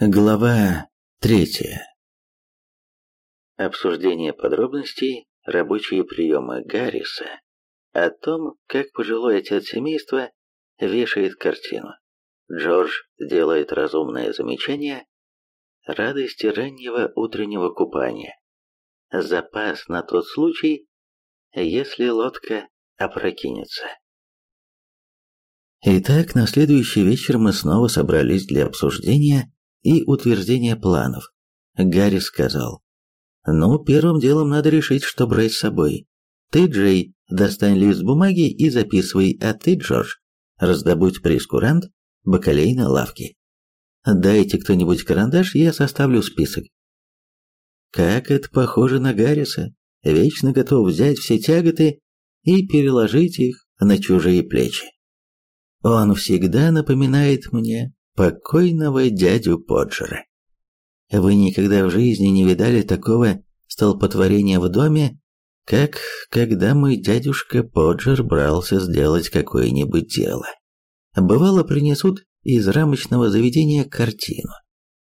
Глава третья. Обсуждение подробностей, рабочие приемы Гарриса, о том, как пожилой отец семейства вешает картину. Джордж делает разумное замечание, радости раннего утреннего купания, запас на тот случай, если лодка опрокинется. Итак, на следующий вечер мы снова собрались для обсуждения и утверждения планов. Гарри сказал, «Ну, первым делом надо решить, что брать с собой. Ты, Джей, достань лист бумаги и записывай, а ты, Джордж, раздобудь прескурант, бакалей на лавке. Дайте кто-нибудь карандаш, я составлю список». Как это похоже на Гарриса, вечно готов взять все тяготы и переложить их на чужие плечи. Он всегда напоминает мне покойного дядю Поджера. Вы никогда в жизни не видали такого столпотворения в доме, как когда мой дядюшка Поджер брался сделать какое-нибудь дело. Бывало, принесут из рамочного заведения картину,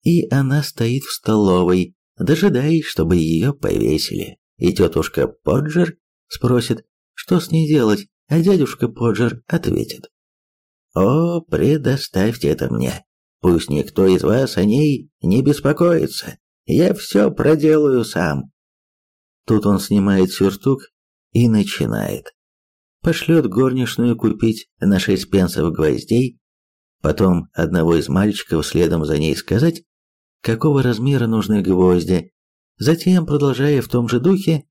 и она стоит в столовой, дожидаясь, чтобы ее повесили. И тетушка Поджер спросит, что с ней делать, а дядюшка Поджер ответит. О, предоставьте это мне. Пусть никто из вас о ней не беспокоится. Я все проделаю сам. Тут он снимает сюртук и начинает. Пошлет горничную купить на шесть пенсов гвоздей, потом одного из мальчиков следом за ней сказать, какого размера нужны гвозди, затем, продолжая в том же духе,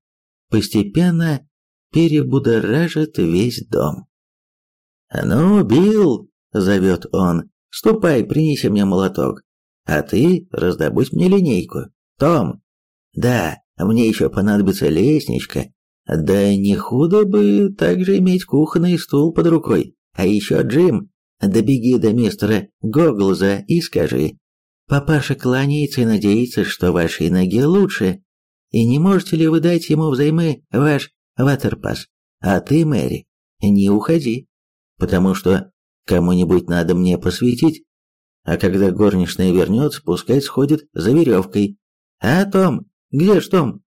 постепенно перебудоражит весь дом. «Ну, Билл!» — зовет он. «Ступай, принеси мне молоток. А ты раздобудь мне линейку. Том!» «Да, мне еще понадобится лестничка. Да не худо бы также иметь кухонный стул под рукой. А еще Джим, добеги до мистера Гоглза и скажи. Папаша кланяется и надеется, что вашей ноге лучше. И не можете ли вы дать ему взаймы ваш ватерпас? А ты, Мэри, не уходи потому что кому-нибудь надо мне посветить, а когда горничная вернется, пускай сходит за веревкой. А, Том, где ж Том?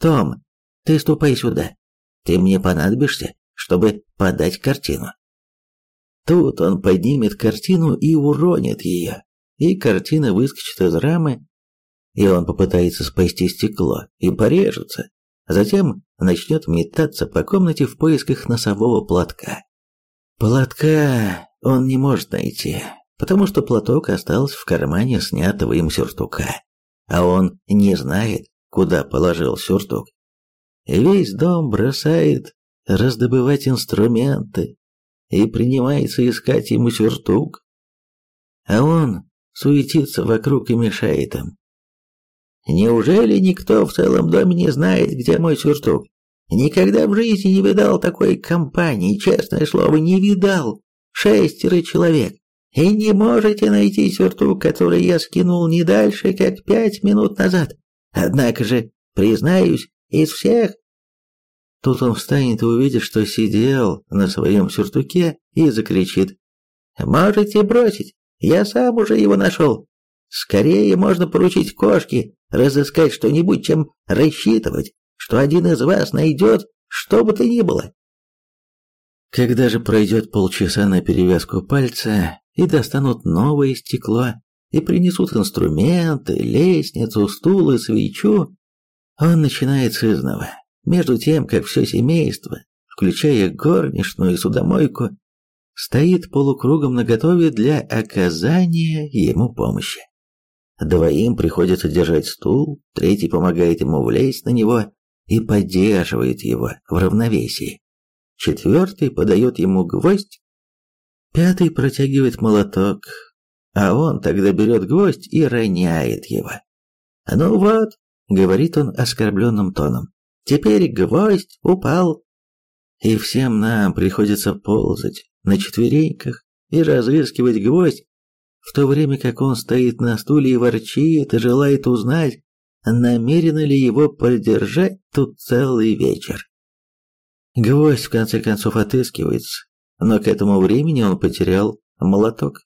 Том, ты ступай сюда. Ты мне понадобишься, чтобы подать картину. Тут он поднимет картину и уронит ее, и картина выскочит из рамы, и он попытается спасти стекло и порежется. Затем начнет метаться по комнате в поисках носового платка. Платка он не может найти, потому что платок остался в кармане снятого им сюртука, а он не знает, куда положил сюртук. Весь дом бросает раздобывать инструменты и принимается искать ему сюртук, а он суетится вокруг и мешает им. Неужели никто в целом доме не знает, где мой сюртук? Никогда в жизни не видал такой компании, честное слово, не видал. Шестеро человек. И не можете найти сюртук, который я скинул не дальше, как пять минут назад. Однако же, признаюсь, из всех... Тут он встанет и увидит, что сидел на своем сюртуке и закричит. «Можете бросить, я сам уже его нашел. Скорее можно поручить кошке разыскать что-нибудь, чем рассчитывать, что один из вас найдет что бы то ни было. Когда же пройдет полчаса на перевязку пальца и достанут новое стекло, и принесут инструменты, лестницу, стул и свечу, он начинает с изного. Между тем, как все семейство, включая горничную и судомойку, стоит полукругом наготове для оказания ему помощи. Двоим приходится держать стул, третий помогает ему влезть на него, и поддерживает его в равновесии. Четвертый подает ему гвоздь, пятый протягивает молоток, а он тогда берет гвоздь и роняет его. «Ну вот», — говорит он оскорбленным тоном, — «теперь гвоздь упал». И всем нам приходится ползать на четвереньках и разыскивать гвоздь, в то время как он стоит на стуле и ворчит и желает узнать, намерены ли его поддержать тут целый вечер. Гвоздь в конце концов отыскивается, но к этому времени он потерял молоток.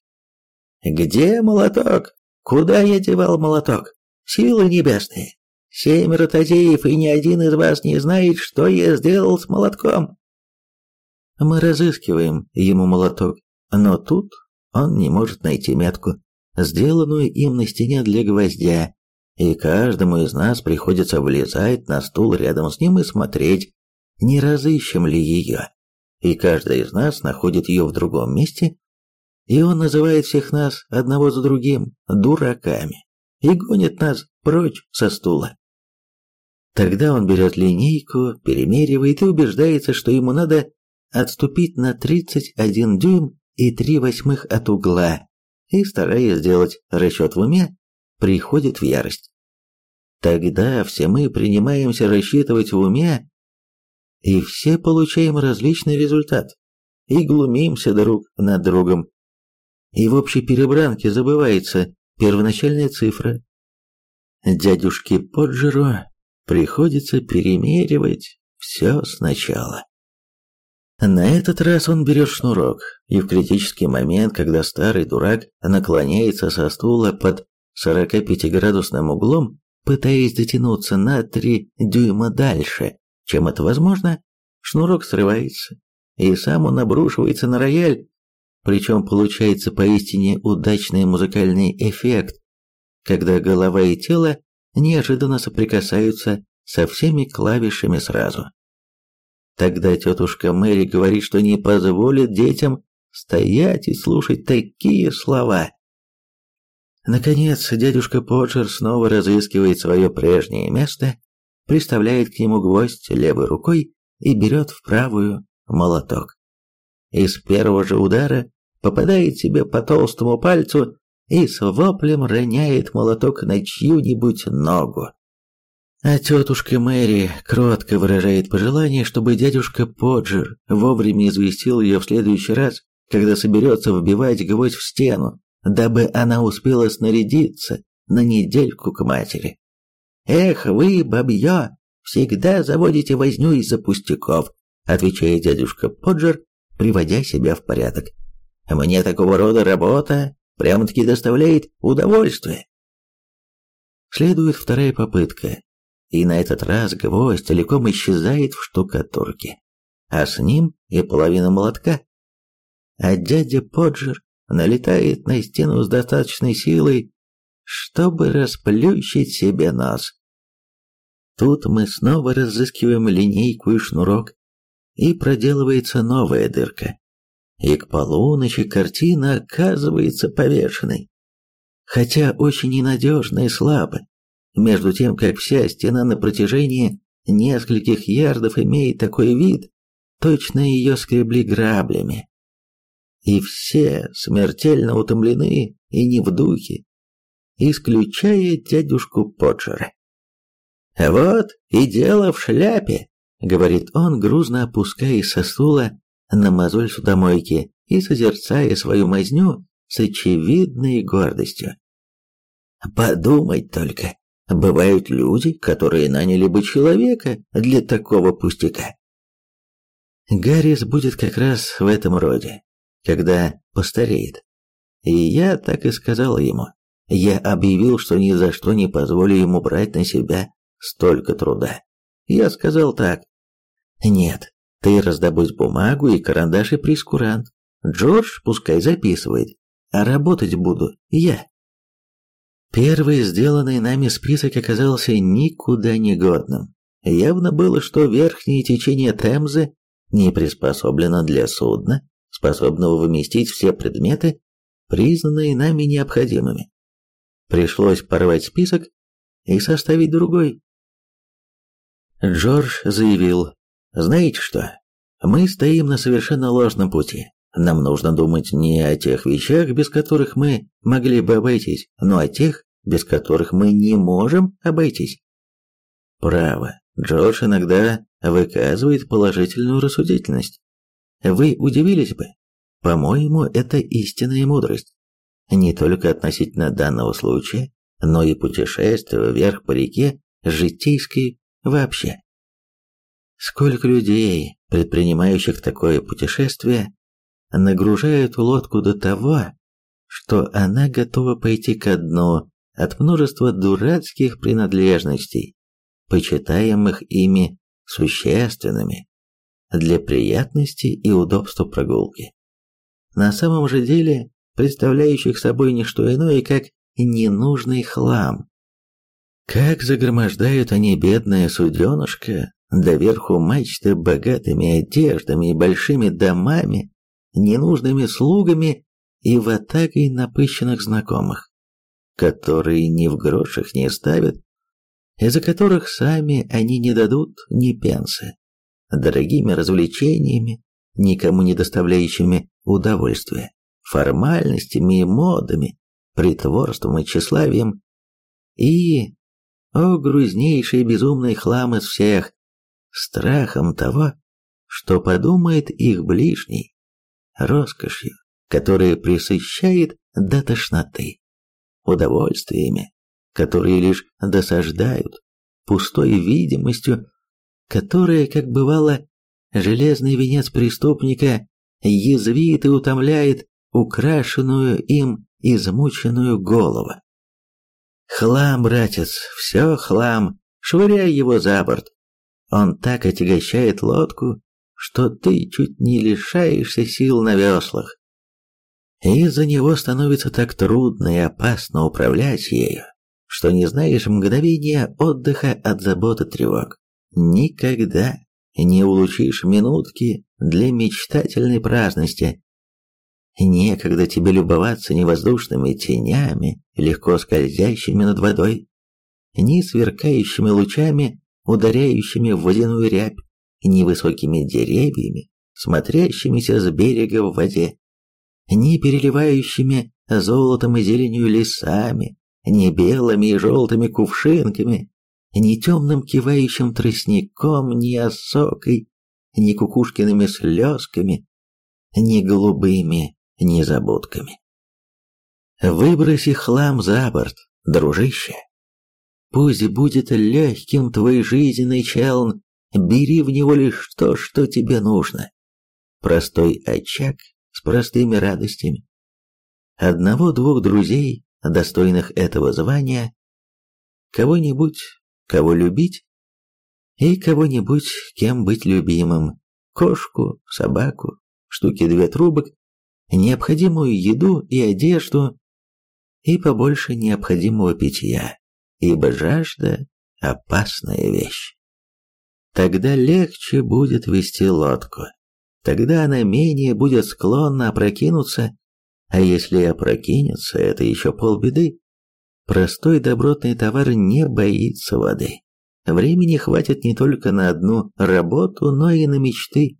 «Где молоток? Куда я девал молоток? Силы небесные! Семеро тазеев, и ни один из вас не знает, что я сделал с молотком!» Мы разыскиваем ему молоток, но тут он не может найти метку, сделанную им на стене для гвоздя, и каждому из нас приходится влезать на стул рядом с ним и смотреть, не разыщем ли ее. И каждый из нас находит ее в другом месте, и он называет всех нас одного за другим дураками и гонит нас прочь со стула. Тогда он берет линейку, перемеривает и убеждается, что ему надо отступить на 31 дюйм и 3 восьмых от угла, и, стараясь сделать расчет в уме, приходит в ярость. Тогда все мы принимаемся рассчитывать в уме, и все получаем различный результат, и глумимся друг над другом. И в общей перебранке забывается первоначальная цифра. Дядюшке Поджеру приходится перемеривать все сначала. На этот раз он берет шнурок, и в критический момент, когда старый дурак наклоняется со стула под 45-градусным углом, пытаясь дотянуться на 3 дюйма дальше, чем это возможно, шнурок срывается, и сам он обрушивается на рояль, причем получается поистине удачный музыкальный эффект, когда голова и тело неожиданно соприкасаются со всеми клавишами сразу. Тогда тетушка Мэри говорит, что не позволит детям стоять и слушать такие слова. Наконец, дядюшка Поджер снова разыскивает свое прежнее место, приставляет к нему гвоздь левой рукой и берет в правую молоток. Из первого же удара попадает себе по толстому пальцу и с воплем роняет молоток на чью-нибудь ногу. А тетушка Мэри кротко выражает пожелание, чтобы дядюшка Поджер вовремя известил ее в следующий раз, когда соберется вбивать гвоздь в стену, дабы она успела снарядиться на недельку к матери. «Эх вы, бабье, всегда заводите возню из-за пустяков», отвечает дядюшка Поджер, приводя себя в порядок. «Мне такого рода работа прямо-таки доставляет удовольствие». Следует вторая попытка, и на этот раз гвоздь целиком исчезает в штукатурке, а с ним и половина молотка. А дядя Поджер налетает на стену с достаточной силой, чтобы расплющить себе нос. Тут мы снова разыскиваем линейку и шнурок, и проделывается новая дырка. И к полуночи картина оказывается повешенной. Хотя очень ненадежно и слабо, между тем, как вся стена на протяжении нескольких ярдов имеет такой вид, точно ее скребли граблями. И все смертельно утомлены и не в духе, исключая дядюшку Поджера. «Вот и дело в шляпе», — говорит он, грузно опускаясь со стула на мозоль судомойки и созерцая свою мазню с очевидной гордостью. «Подумать только, Бывают люди, которые наняли бы человека для такого пустяка. Гаррис будет как раз в этом роде, когда постареет. И я так и сказал ему. Я объявил, что ни за что не позволю ему брать на себя столько труда. Я сказал так. Нет, ты раздобудь бумагу и карандаш и прескурант. Джордж пускай записывает, а работать буду я. Первый сделанный нами список оказался никуда не годным. Явно было, что верхнее течение Темзы не приспособлено для судна, способного вместить все предметы, признанные нами необходимыми. Пришлось порвать список и составить другой. Джордж заявил, «Знаете что, мы стоим на совершенно ложном пути. Нам нужно думать не о тех вещах, без которых мы могли бы обойтись, но о тех, без которых мы не можем обойтись. Право, Джордж иногда выказывает положительную рассудительность. Вы удивились бы. По-моему, это истинная мудрость. Не только относительно данного случая, но и путешествия вверх по реке, житейской вообще. Сколько людей, предпринимающих такое путешествие, нагружают лодку до того, что она готова пойти ко дну от множества дурацких принадлежностей, почитаемых ими существенными для приятности и удобства прогулки. На самом же деле, представляющих собой не что иное, как ненужный хлам. Как загромождают они бедное суденышко, доверху мачты богатыми одеждами и большими домами, ненужными слугами и ватагой напыщенных знакомых, которые ни в грошах не ставят, из-за которых сами они не дадут ни пенсы, дорогими развлечениями, никому не доставляющими удовольствия, формальностями и модами, притворством и тщеславием, и, о грузнейший безумный хлам из всех, страхом того, что подумает их ближний, роскошью, которая присыщает до тошноты, удовольствиями, которые лишь досаждают, пустой видимостью, которая, как бывало, железный венец преступника язвит и утомляет украшенную им измученную голову. Хлам, братец, все хлам, швыряй его за борт. Он так отягощает лодку, что ты чуть не лишаешься сил на веслах. Из-за него становится так трудно и опасно управлять ею, что не знаешь мгновения отдыха от забот и тревог. Никогда не улучишь минутки для мечтательной праздности. Некогда тебе любоваться ни воздушными тенями, легко скользящими над водой, ни сверкающими лучами, ударяющими в водяную рябь, ни высокими деревьями, смотрящимися с берега в воде, ни переливающими золотом и зеленью лесами, ни белыми и желтыми кувшинками, ни темным кивающим тростником, ни осокой, ни кукушкиными слезками, ни голубыми незабудками. Выброси хлам за борт, дружище. Пусть будет легким твой жизненный челн, бери в него лишь то, что тебе нужно. Простой очаг с простыми радостями. Одного-двух друзей, достойных этого звания, кого-нибудь кого любить и кого-нибудь, кем быть любимым, кошку, собаку, штуки две трубок, необходимую еду и одежду, и побольше необходимого питья, ибо жажда – опасная вещь. Тогда легче будет вести лодку, тогда она менее будет склонна опрокинуться, а если опрокинется, это еще полбеды. Простой добротный товар не боится воды. Времени хватит не только на одну работу, но и на мечты.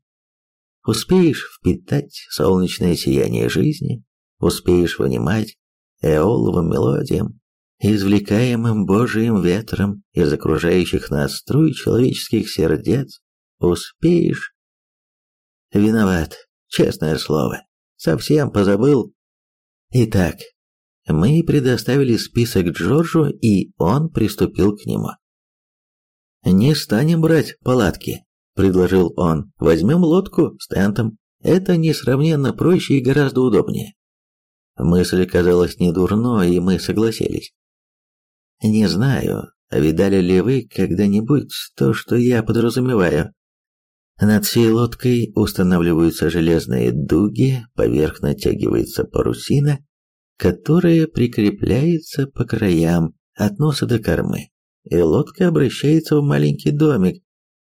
Успеешь впитать солнечное сияние жизни, успеешь вынимать эоловым мелодиям, извлекаемым Божиим ветром из окружающих нас струй человеческих сердец, успеешь. Виноват, честное слово, совсем позабыл. Итак, мы предоставили список Джорджу, и он приступил к нему. «Не станем брать палатки», – предложил он. «Возьмем лодку с тентом. Это несравненно проще и гораздо удобнее». Мысль казалась недурной, и мы согласились. «Не знаю, видали ли вы когда-нибудь то, что я подразумеваю?» Над всей лодкой устанавливаются железные дуги, поверх натягивается парусина, которая прикрепляется по краям от носа до кормы, и лодка обращается в маленький домик,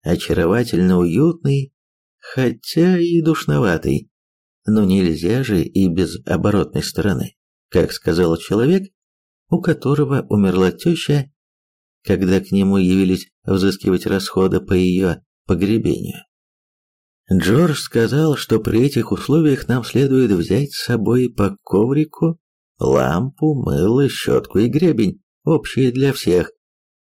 очаровательно уютный, хотя и душноватый. Но нельзя же и без оборотной стороны, как сказал человек, у которого умерла теща, когда к нему явились взыскивать расходы по ее погребению. Джордж сказал, что при этих условиях нам следует взять с собой по коврику лампу, мыло, щетку и гребень, общие для всех,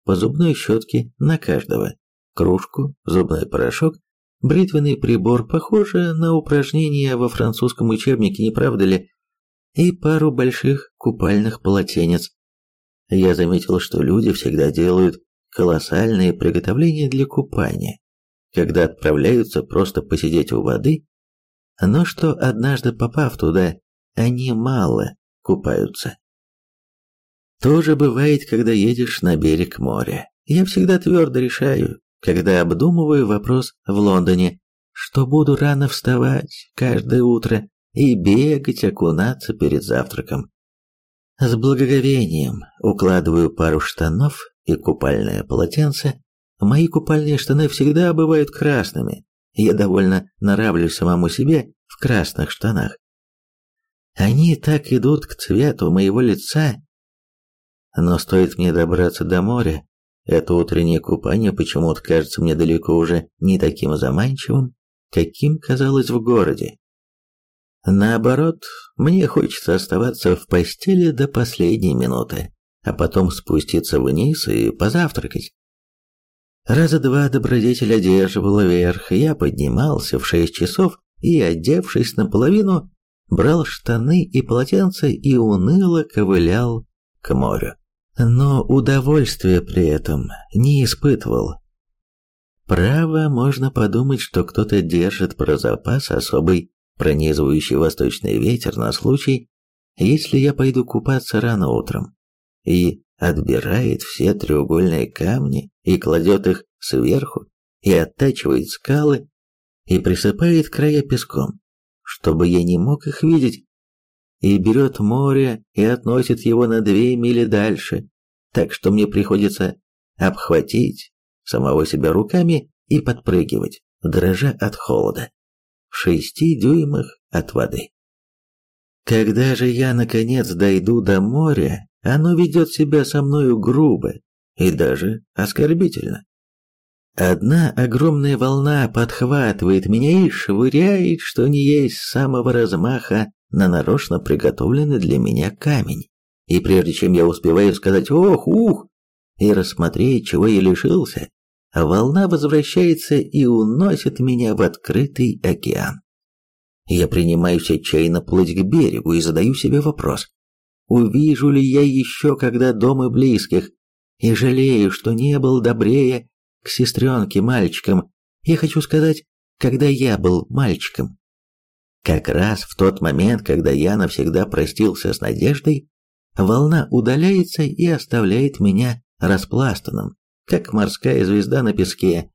по зубной щетке на каждого, кружку, зубной порошок, бритвенный прибор, похоже на упражнение во французском учебнике, не правда ли, и пару больших купальных полотенец. Я заметил, что люди всегда делают колоссальные приготовления для купания, когда отправляются просто посидеть у воды, но что однажды попав туда, они мало купаются. То же бывает, когда едешь на берег моря. Я всегда твердо решаю, когда обдумываю вопрос в Лондоне, что буду рано вставать каждое утро и бегать, окунаться перед завтраком. С благоговением укладываю пару штанов и купальное полотенце. Мои купальные штаны всегда бывают красными. Я довольно нравлюсь самому себе в красных штанах. Они так идут к цвету моего лица. Но стоит мне добраться до моря, это утреннее купание почему-то кажется мне далеко уже не таким заманчивым, каким казалось в городе. Наоборот, мне хочется оставаться в постели до последней минуты, а потом спуститься вниз и позавтракать. Раза два добродетель одерживала вверх, я поднимался в шесть часов и, одевшись наполовину, брал штаны и полотенце и уныло ковылял к морю. Но удовольствия при этом не испытывал. Право, можно подумать, что кто-то держит про запас особый пронизывающий восточный ветер на случай, если я пойду купаться рано утром, и отбирает все треугольные камни и кладет их сверху, и оттачивает скалы, и присыпает края песком, чтобы я не мог их видеть, и берет море и относит его на две мили дальше, так что мне приходится обхватить самого себя руками и подпрыгивать, дрожа от холода в шести дюймах от воды. Когда же я наконец дойду до моря, оно ведет себя со мною грубо и даже оскорбительно. Одна огромная волна подхватывает меня и швыряет, что не есть самого размаха, на нарочно приготовленный для меня камень. И прежде чем я успеваю сказать «ох, ух» и рассмотреть, чего я лишился, волна возвращается и уносит меня в открытый океан. Я принимаюсь отчаянно плыть к берегу и задаю себе вопрос, увижу ли я еще когда дома близких, и жалею, что не был добрее к сестренке мальчикам, я хочу сказать, когда я был мальчиком. Как раз в тот момент, когда я навсегда простился с надеждой, волна удаляется и оставляет меня распластанным как морская звезда на песке.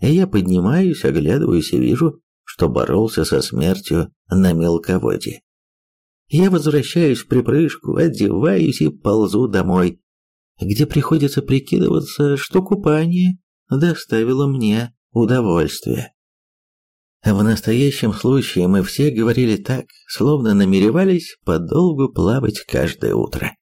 Я поднимаюсь, оглядываюсь и вижу, что боролся со смертью на мелководье. Я возвращаюсь в припрыжку, одеваюсь и ползу домой, где приходится прикидываться, что купание доставило мне удовольствие. В настоящем случае мы все говорили так, словно намеревались подолгу плавать каждое утро.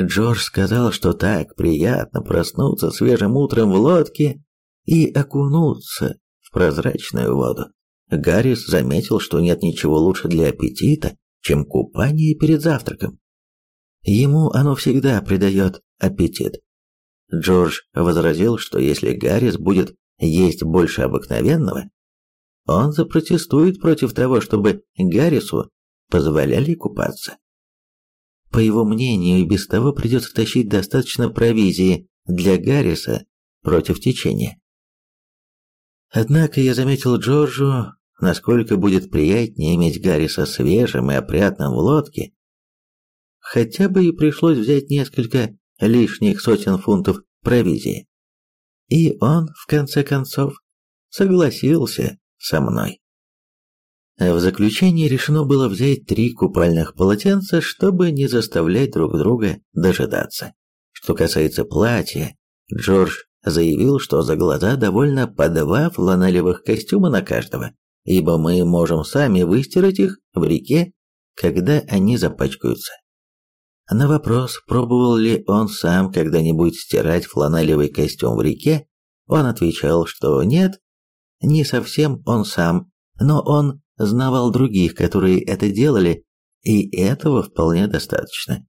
Джордж сказал, что так приятно проснуться свежим утром в лодке и окунуться в прозрачную воду. Гаррис заметил, что нет ничего лучше для аппетита, чем купание перед завтраком. Ему оно всегда придает аппетит. Джордж возразил, что если Гаррис будет есть больше обыкновенного, он запротестует против того, чтобы Гаррису позволяли купаться. По его мнению, и без того придется тащить достаточно провизии для Гарриса против течения. Однако я заметил Джорджу, насколько будет приятнее иметь Гарриса свежим и опрятным в лодке. Хотя бы и пришлось взять несколько лишних сотен фунтов провизии. И он, в конце концов, согласился со мной. В заключение решено было взять три купальных полотенца, чтобы не заставлять друг друга дожидаться. Что касается платья, Джордж заявил, что за глаза довольно по два фланелевых костюма на каждого, ибо мы можем сами выстирать их в реке, когда они запачкаются. На вопрос, пробовал ли он сам когда-нибудь стирать фланелевый костюм в реке, он отвечал, что нет, не совсем он сам, но он знавал других, которые это делали, и этого вполне достаточно.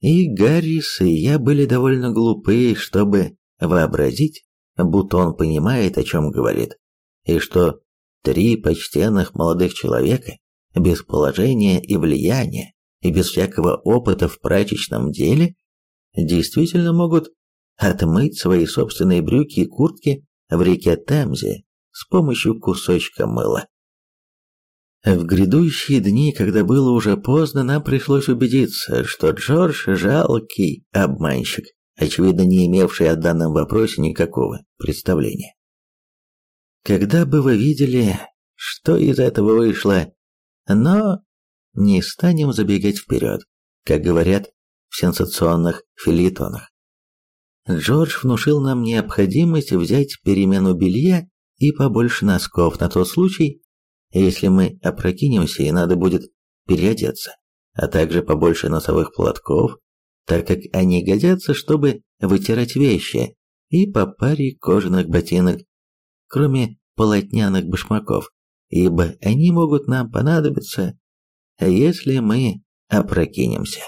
И Гаррис, и я были довольно глупы, чтобы вообразить, будто он понимает, о чем говорит, и что три почтенных молодых человека, без положения и влияния, и без всякого опыта в прачечном деле, действительно могут отмыть свои собственные брюки и куртки в реке Темзе с помощью кусочка мыла. В грядущие дни, когда было уже поздно, нам пришлось убедиться, что Джордж – жалкий обманщик, очевидно не имевший о данном вопросе никакого представления. Когда бы вы видели, что из этого вышло, но не станем забегать вперед, как говорят в сенсационных филитонах. Джордж внушил нам необходимость взять перемену белья и побольше носков на тот случай, если мы опрокинемся и надо будет переодеться, а также побольше носовых платков, так как они годятся, чтобы вытирать вещи, и по паре кожаных ботинок, кроме полотняных башмаков, ибо они могут нам понадобиться, если мы опрокинемся.